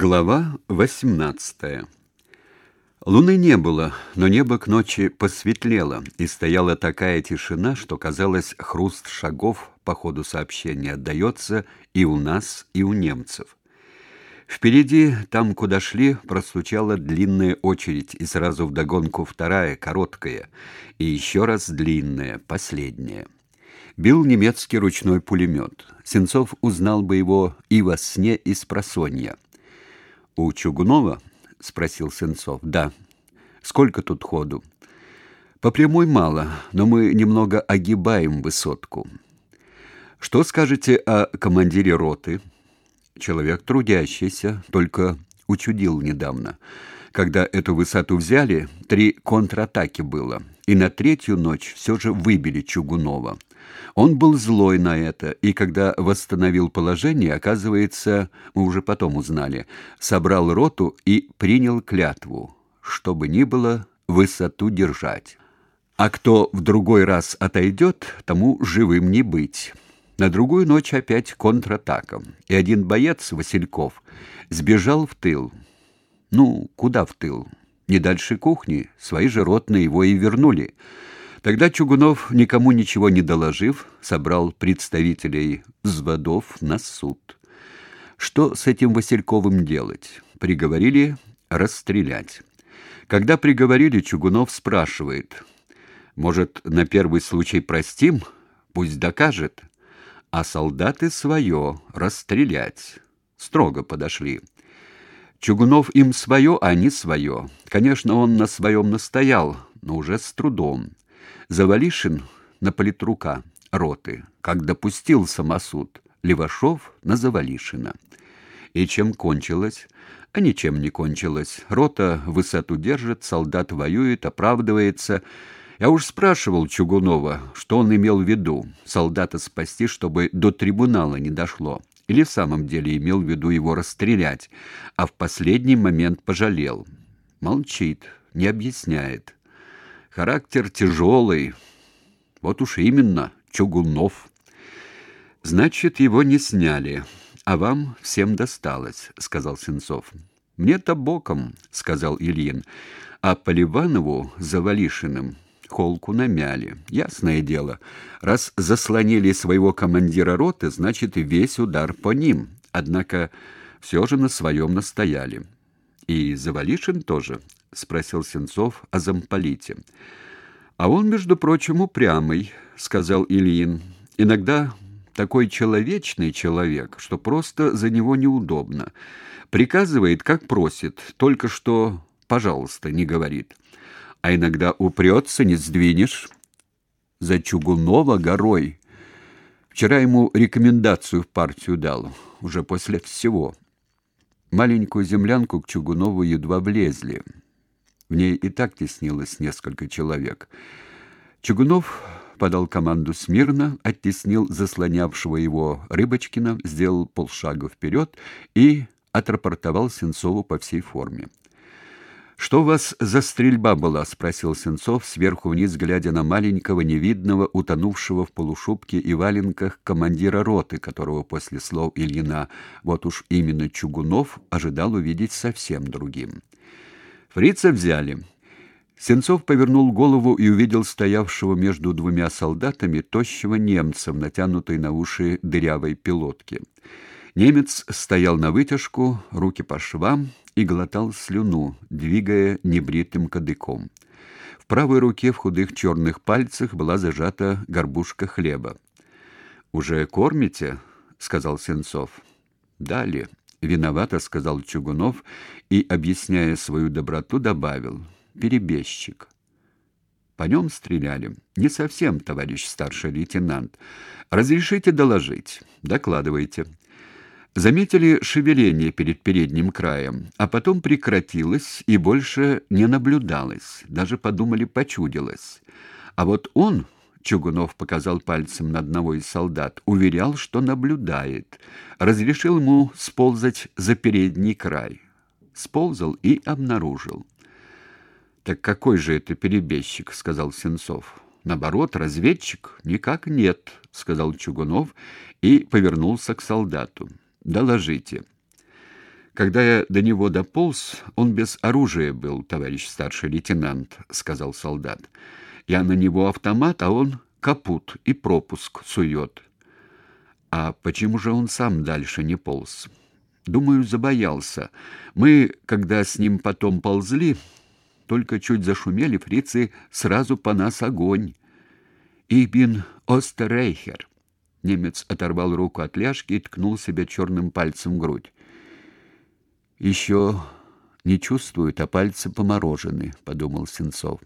Глава 18. Луны не было, но небо к ночи посветлело, и стояла такая тишина, что казалось, хруст шагов по ходу сообщения отдаётся и у нас, и у немцев. Впереди, там, куда шли, простучала длинная очередь, и сразу вдогонку вторая, короткая, и еще раз длинная, последняя. Бил немецкий ручной пулемет. Сенцов узнал бы его и во сне, и с просонья. У Чугунова? спросил Сенцов. Да. Сколько тут ходу? По прямой мало, но мы немного огибаем высотку. Что скажете о командире роты? Человек трудящийся, только учудил недавно. Когда эту высоту взяли, три контратаки было, и на третью ночь все же выбили Чугунова. Он был злой на это, и когда восстановил положение, оказывается, мы уже потом узнали, собрал роту и принял клятву, что бы ни было, высоту держать. А кто в другой раз отойдет, тому живым не быть. На другую ночь опять контратака, и один боец, Васильков, сбежал в тыл. Ну, куда в тыл? Не дальше кухни, свои же ротные его и вернули. Тогда Чугунов, никому ничего не доложив, собрал представителей взводов на суд. Что с этим Васильковым делать? Приговорили расстрелять. Когда приговорили, Чугунов спрашивает: "Может, на первый случай простим? Пусть докажет". А солдаты свое расстрелять. Строго подошли. Чугунов им свое, а не свое. Конечно, он на своем настоял, но уже с трудом. Завалишин на политрука роты, как допустил самосуд, Левашов на Завалишина. И чем кончилось? А ничем не кончилось. Рота высоту держит, солдат воюет, оправдывается. Я уж спрашивал Чугунова, что он имел в виду. Солдата спасти, чтобы до трибунала не дошло. Или в самом деле имел в виду его расстрелять, а в последний момент пожалел. Молчит, не объясняет. Характер тяжелый. Вот уж именно, Чугунов. Значит, его не сняли, а вам всем досталось, сказал Сенцов. Мне-то боком, сказал Ильин. А Поливанову за Валишиным холку намяли. Ясное дело, раз заслонили своего командира роты, значит, весь удар по ним. Однако все же на своем настояли. И Завалишин тоже, спросил Сенцов о замполите. А он, между прочим, упрямый, сказал Ильин. Иногда такой человечный человек, что просто за него неудобно. Приказывает, как просит, только что «пожалуйста» не говорит. А иногда упрется, не сдвинешь. За Чугунова горой. Вчера ему рекомендацию в партию дал, уже после всего. Маленькую землянку к Чугунову едва влезли. В ней и так теснилось несколько человек. Чугунов подал команду смирно, оттеснил заслонявшего его Рыбочкина, сделал полшага вперед и отрапортовал Сенцову по всей форме. Что у вас за стрельба была, спросил Сенцов, сверху вниз глядя на маленького невидного, утонувшего в полушубке и валенках командира роты, которого после слов Ильина, вот уж именно Чугунов ожидал увидеть совсем другим. Фрица взяли. Сенцов повернул голову и увидел стоявшего между двумя солдатами тощего немца в натянутой на уши дырявой пилотке. Немец стоял на вытяжку, руки по швам и глотал слюну, двигая небритым кадыком. В правой руке в худых черных пальцах была зажата горбушка хлеба. Уже кормите, сказал Сенцов. Дали, виновато сказал Чугунов и, объясняя свою доброту, добавил: перебежчик. По нем стреляли. Не совсем, товарищ старший лейтенант. Разрешите доложить. Докладывайте. Заметили шевеление перед передним краем, а потом прекратилось и больше не наблюдалось. Даже подумали, почудилось. А вот он, Чугунов показал пальцем на одного из солдат, уверял, что наблюдает. Разрешил ему сползать за передний край. Сползал и обнаружил. Так какой же это перебежчик, сказал Сенцов. Наоборот, разведчик никак нет, сказал Чугунов и повернулся к солдату. Доложите. Когда я до него дополз, он без оружия был, товарищ старший лейтенант, сказал солдат. Я на него автомат, а он капут и пропуск сует. А почему же он сам дальше не полз? Думаю, забоялся. Мы, когда с ним потом ползли, только чуть зашумели, фрицы сразу по нас огонь. Ибин Остеррейхер. Немец оторвал руку от ляжки и ткнул себя черным пальцем в грудь. Еще не чувствует, а пальцы поморожены, подумал Сенцов.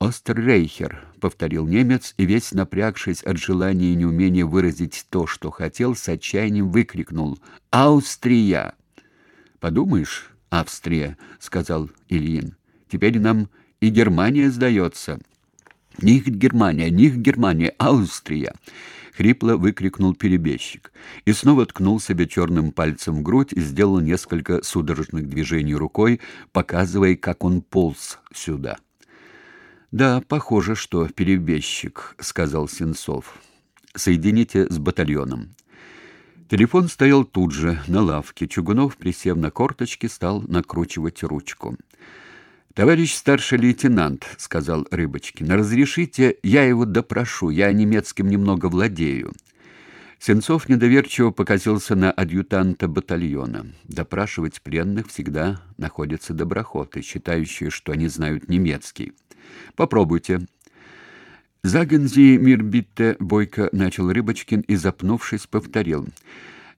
Остеррейхер, повторил немец и весь напрягшись от желания и неумения выразить то, что хотел, с отчаянием выкрикнул: "Австрия!" Подумаешь, Австрия, сказал Ильин. Теперь нам и Германия сдается». «Них Германия, них Германия, Австрия!» — хрипло выкрикнул перебежчик. И снова ткнул себе черным пальцем в грудь и сделал несколько судорожных движений рукой, показывая, как он полз сюда. «Да, похоже, что перебежчик», — сказал Сенцов. «Соедините с батальоном». Телефон стоял тут же, на лавке. Чугунов, присев на корточки, стал накручивать ручку. Товарищ старший лейтенант, сказал Рыбочкин. Разрешите, я его допрошу. Я немецким немного владею. Сенцов недоверчиво покосился на адъютанта батальона. Допрашивать пленных всегда находятся доброхоты, считающие, что они знают немецкий. Попробуйте. Загензи мирбитте бойко начал Рыбочкин и запнувшись повторил: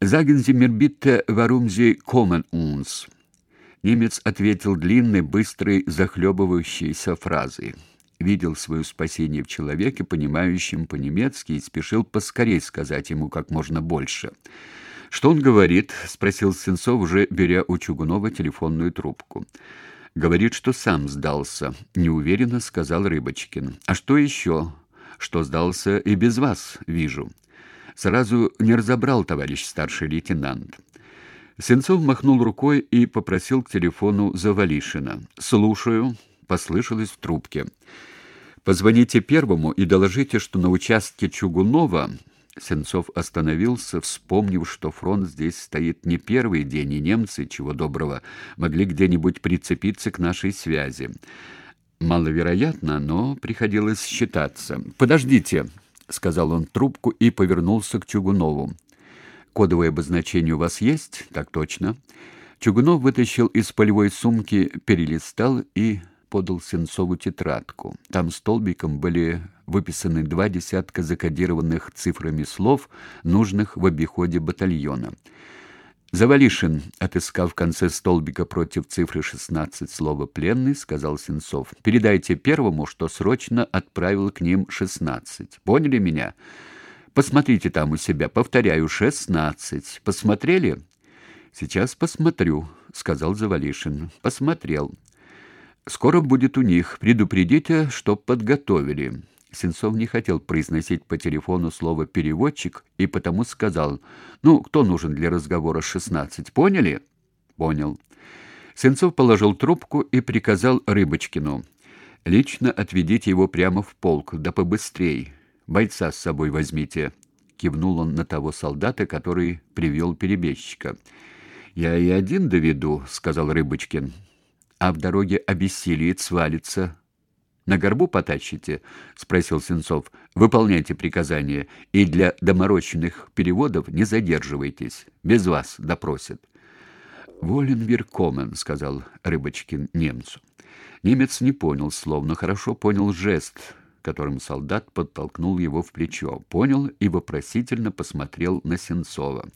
Загензи мирбитте варумзи комен унс. Немец ответил длинной, быстрой, захлебывающейся фразой. Видел свое спасение в человеке, понимающем по-немецки, и спешил поскорей сказать ему как можно больше. «Что он говорит?» — спросил Сенцов, уже беря у Чугунова телефонную трубку. «Говорит, что сам сдался», — неуверенно сказал Рыбочкин. «А что еще?» «Что сдался и без вас, вижу». Сразу не разобрал товарищ старший лейтенант. Сенцов махнул рукой и попросил к телефону Завалишина. «Слушаю», — послышалось в трубке. «Позвоните первому и доложите, что на участке Чугунова...» Сенцов остановился, вспомнив, что фронт здесь стоит не первый день, и немцы, чего доброго, могли где-нибудь прицепиться к нашей связи. Маловероятно, но приходилось считаться. «Подождите», — сказал он трубку и повернулся к Чугунову. Кодовое обозначение у вас есть? Так точно. Чугунов вытащил из полевой сумки, перелистал и подал Сенцову тетрадку. Там столбиком были выписаны два десятка закодированных цифрами слов, нужных в обиходе батальона. Завалишин, отыскав в конце столбика против цифры 16 слово «пленный», сказал Сенцов. «Передайте первому, что срочно отправил к ним 16. Поняли меня?» Посмотрите там у себя, повторяю, шестнадцать. Посмотрели? Сейчас посмотрю, сказал Завалишин. Посмотрел. Скоро будет у них. Предупредите, чтоб подготовили. Сенцов не хотел произносить по телефону слово переводчик и потому сказал: "Ну, кто нужен для разговора с шестнадцать? Поняли?" Понял. Сенцов положил трубку и приказал Рыбочкину: "Лично отведите его прямо в полк, да побыстрей. Бойца с собой возьмите, кивнул он на того солдата, который привел перебежчика. Я и один доведу, сказал Рыбочкин. А в дороге обессилит, свалится. На горбу потащите, спросил Сенцов. Выполняйте приказания и для доморощенных переводов не задерживайтесь. Без вас допросят. Волен веркомен, сказал Рыбочкин немцу. Немец не понял слов, но хорошо понял жест которым солдат подтолкнул его в плечо, понял и вопросительно посмотрел на Сенцова.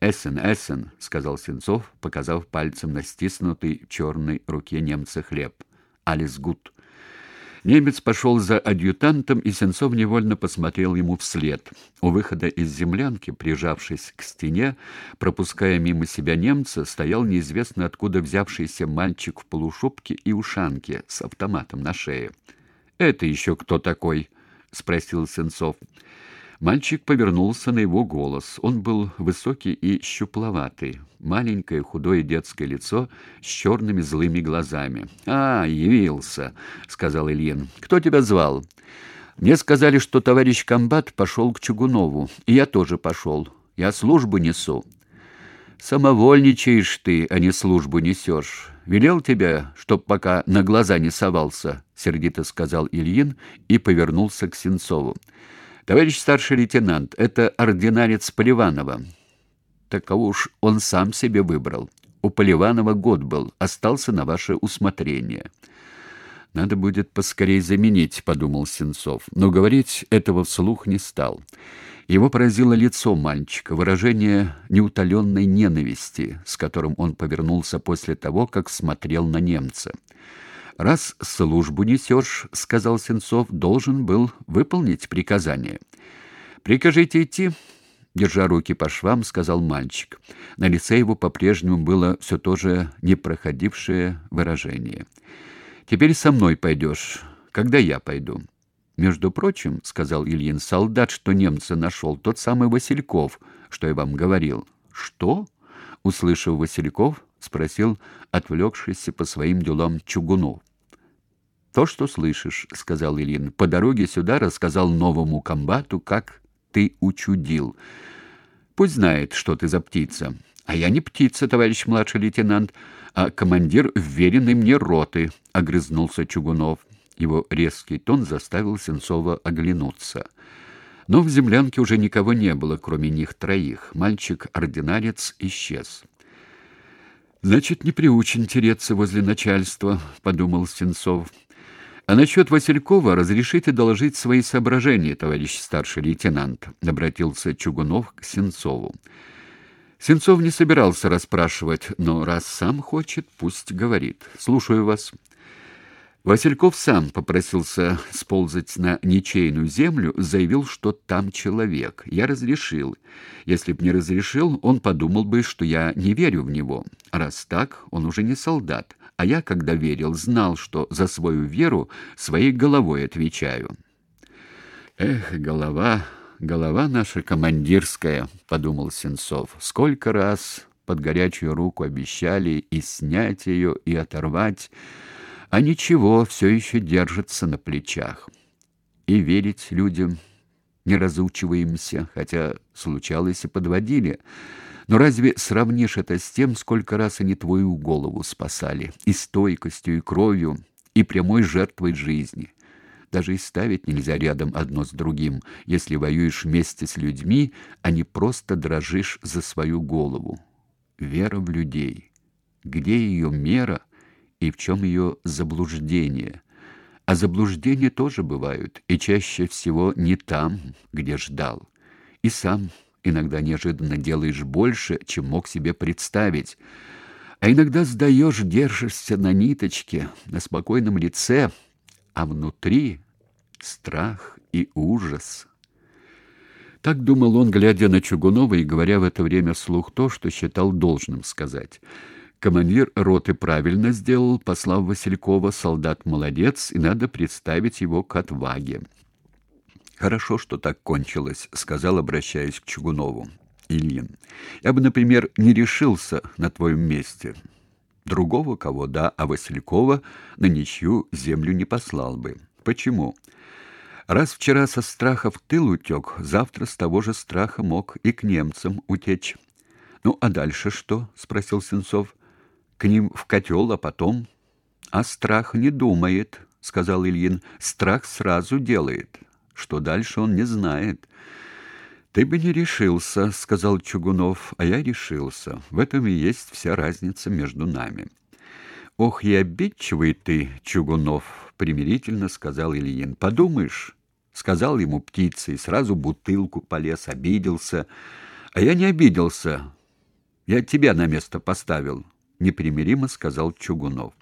«Эссен, Эссен», — сказал Сенцов, показав пальцем на стиснутый черной руке немца хлеб. «Алис гуд». Немец пошел за адъютантом, и Сенцов невольно посмотрел ему вслед. У выхода из землянки, прижавшись к стене, пропуская мимо себя немца, стоял неизвестно откуда взявшийся мальчик в полушубке и ушанке с автоматом на шее. Это еще кто такой? спросил Сенцов. Мальчик повернулся на его голос. Он был высокий и щупловатый, маленькое худое детское лицо с черными злыми глазами. "А, явился", сказал Ильин. "Кто тебя звал?" "Мне сказали, что товарищ комбат пошел к Чугунову, и я тоже пошел. Я службу несу". Самовольничаешь ты, а не службу несешь. Велел тебя, чтоб пока на глаза не совался, сердито сказал Ильин и повернулся к Сенцову. Товарищ старший лейтенант, это ординарец Поливанова. Так уж он сам себе выбрал. У Поливанова год был, остался на ваше усмотрение. Надо будет поскорей заменить, подумал Сенцов, но говорить этого вслух не стал. Его поразило лицо мальчика, выражение неутоленной ненависти, с которым он повернулся после того, как смотрел на немца. «Раз службу несешь, — сказал Сенцов, — должен был выполнить приказание. Прикажите идти». Держа руки по швам, сказал мальчик. На лице его по-прежнему было все то же непроходившее выражение. «Теперь со мной пойдешь. Когда я пойду?» Между прочим, сказал Ильин, солдат, что немца нашел, тот самый Васильков, что я вам говорил. Что? услышав Васильков, спросил отвлекшийся по своим делам Чугунов. То, что слышишь, сказал Ильин. По дороге сюда рассказал новому комбату, как ты учудил. Пусть знает, что ты за птица. А я не птица, товарищ младший лейтенант, а командир вверенной мне роты, огрызнулся Чугунов. Его резкий тон заставил Сенцова оглянуться. Но в землянке уже никого не было, кроме них троих. Мальчик-ординарец исчез. «Значит, не приучен тереться возле начальства», — подумал Сенцов. «А насчет Василькова разрешите доложить свои соображения, товарищ старший лейтенант», — обратился Чугунов к Сенцову. Сенцов не собирался расспрашивать, но раз сам хочет, пусть говорит. «Слушаю вас». Васильков сам попросился сползать на ничейную землю, заявил, что там человек. Я разрешил. Если б не разрешил, он подумал бы, что я не верю в него. Раз так, он уже не солдат. А я, когда верил, знал, что за свою веру своей головой отвечаю. Эх, голова, голова наша командирская, подумал Сенцов. Сколько раз под горячую руку обещали и снять ее, и оторвать а ничего, все еще держится на плечах. И верить людям не разучиваемся, хотя случалось и подводили. Но разве сравнишь это с тем, сколько раз они твою голову спасали, и стойкостью, и кровью, и прямой жертвой жизни? Даже и ставить нельзя рядом одно с другим, если воюешь вместе с людьми, а не просто дрожишь за свою голову. Вера в людей. Где ее мера — и в чем ее заблуждение. А заблуждения тоже бывают, и чаще всего не там, где ждал. И сам иногда неожиданно делаешь больше, чем мог себе представить. А иногда сдаешь, держишься на ниточке, на спокойном лице, а внутри страх и ужас. Так думал он, глядя на Чугунова и говоря в это время вслух то, что считал должным сказать. Командир роты правильно сделал, послав Василькова, солдат молодец, и надо представить его к отваге. Хорошо, что так кончилось, сказал, обращаясь к Чугунову. Ильин. Я бы, например, не решился на твоем месте. Другого кого, да, а Василькова на ничью землю не послал бы. Почему? Раз вчера со страха в тыл утек, завтра с того же страха мог и к немцам утечь. Ну, а дальше что? спросил Сенцов к ним в котел, а потом... А страх не думает, сказал Ильин. Страх сразу делает. Что дальше он не знает. Ты бы не решился, сказал Чугунов, а я решился. В этом и есть вся разница между нами. Ох, и обидчивый ты, Чугунов, примирительно сказал Ильин. Подумаешь, сказал ему птица и сразу бутылку полез, обиделся. А я не обиделся. Я тебя на место поставил непримиримо сказал Чугунов.